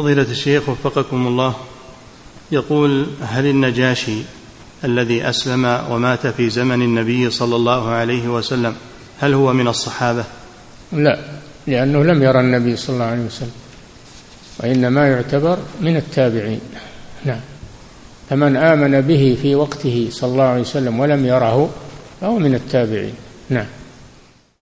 فضيلة الشيخ وفقكم الله يقول هل النجاشي الذي أسلم ومات في زمن النبي صلى الله عليه وسلم هل هو من الصحابة؟ لا لأنه لم يرى النبي صلى الله عليه وسلم وإنما يعتبر من التابعين. نعم. فمن آمن به في وقته صلى الله عليه وسلم ولم يره فهو من التابعين. نعم.